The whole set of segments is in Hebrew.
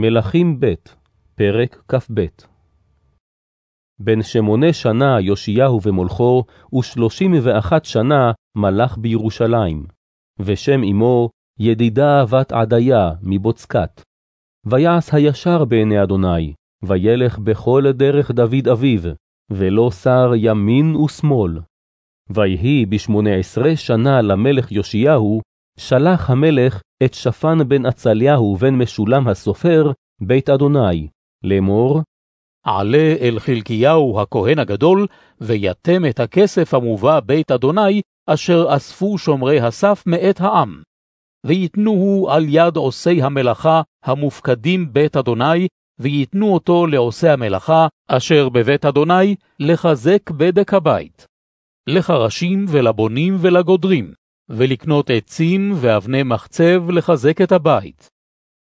מלכים ב', פרק כ"ב בן שמונה שנה יאשיהו ומולכו, ושלושים ואחת שנה מלך בירושלים, ושם אמו ידידה בת עדיה מבוצקת. ויעש הישר בעיני אדוני, וילך בכל דרך דוד אביו, ולא שר ימין ושמאל. ויהי בשמונה עשרה שנה למלך יאשיהו, שלח המלך את שפן בן עצליהו בן משולם הסופר, בית אדוני, לאמור, עלה אל חלקיהו הכהן הגדול, ויתם את הכסף המובא בית אדוני, אשר אספו שומרי הסף מאת העם. ויתנוהו על יד עושי המלאכה המופקדים בית אדוני, ויתנו אותו לעושי המלאכה, אשר בבית אדוני, לחזק בדק הבית. לחרשים ולבונים ולגודרים, ולקנות עצים ואבני מחצב לחזק את הבית.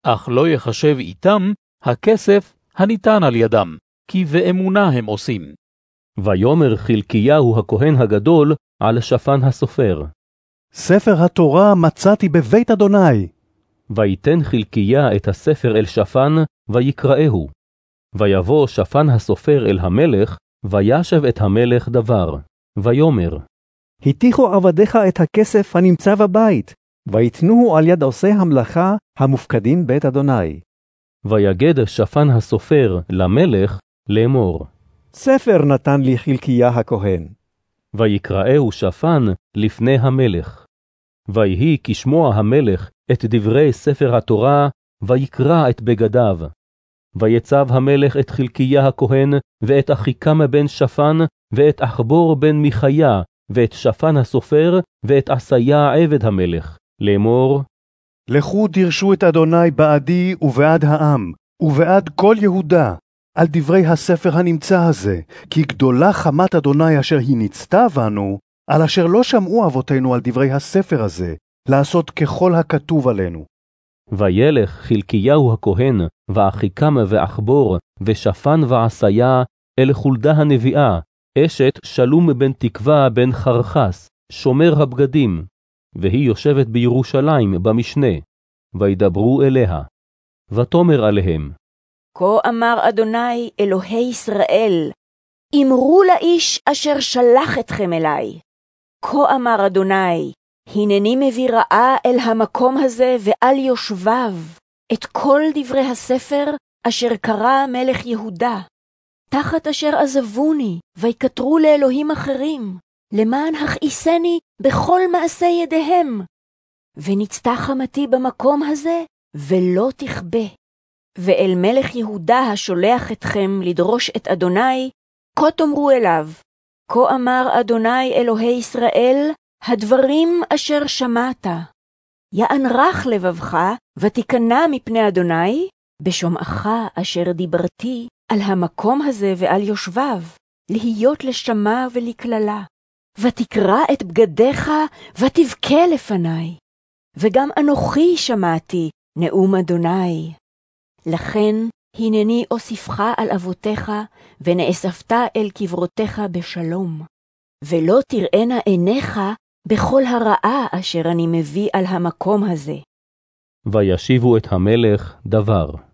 אך לא יחשב איתם הכסף הניתן על ידם, כי באמונה הם עושים. ויאמר חלקיהו הכהן הגדול על שפן הסופר. ספר התורה מצאתי בבית אדוני. ויתן חלקיה את הספר אל שפן, ויקראהו. ויבוא שפן הסופר אל המלך, וישב את המלך דבר. ויאמר, הטיחו עבדיך את הכסף הנמצא בבית, ויתנוהו על יד עושי המלאכה המופקדים בית אדוני. ויגד שפן הסופר למלך לאמור. ספר נתן לי חלקיה הכהן. ויקראהו שפן לפני המלך. ויהי כשמוע המלך את דברי ספר התורה, ויקרא את בגדיו. ויצב המלך את חלקיה הכהן, ואת אחיקם בן שפן, ואת אחבור בן מיכיה, ואת שפן הסופר, ואת עשיה עבד המלך, לאמור, לכו דרשו את אדוני בעדי ובעד העם, ובעד כל יהודה, על דברי הספר הנמצא הזה, כי גדולה חמת אדוני אשר היא ניצתה בנו, על אשר לא שמעו אבותינו על דברי הספר הזה, לעשות ככל הכתוב עלינו. וילך חלקיהו הכהן, ואחיקם ואחבור, ושפן ועשיה, אל חולדה הנביאה, אשת שלום בן תקווה בן חרחס, שומר הבגדים, והיא יושבת בירושלים במשנה, וידברו אליה. ותאמר עליהם, כה אמר אדוני אלוהי ישראל, אמרו לאיש אשר שלח אתכם אלי. כה אמר אדוני, הנני מביא רעה אל המקום הזה ועל יושביו, את כל דברי הספר אשר קרא מלך יהודה, תחת אשר עזבוני, ויקטרו לאלוהים אחרים, למען הכעיסני בכל מעשה ידיהם. ונצתה חמתי במקום הזה, ולא תכבה. ואל מלך יהודה השולח אתכם לדרוש את אדוני, כה תאמרו אליו, כה אמר אדוני אלוהי ישראל, הדברים אשר שמעת. יען רך לבבך, ותיכנע מפני אדוני, בשומעך אשר דיברתי על המקום הזה ועל יושביו, להיות לשמה ולקללה. ותקרע את בגדיך, ותבכה לפני. וגם אנוכי שמעתי נאום אדוני. לכן הנני אוסיפך על אבותיך, ונאספת אל קברותיך בשלום. ולא תראינה עיניך בכל הרעה אשר אני מביא על המקום הזה. וישיבו את המלך דבר.